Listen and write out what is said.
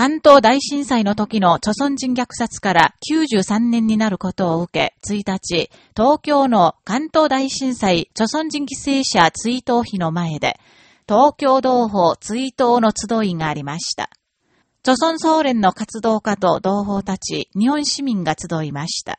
関東大震災の時の著村人虐殺から93年になることを受け、1日、東京の関東大震災著村人犠牲者追悼碑の前で、東京同胞追悼の集いがありました。著村総連の活動家と同胞たち、日本市民が集いました。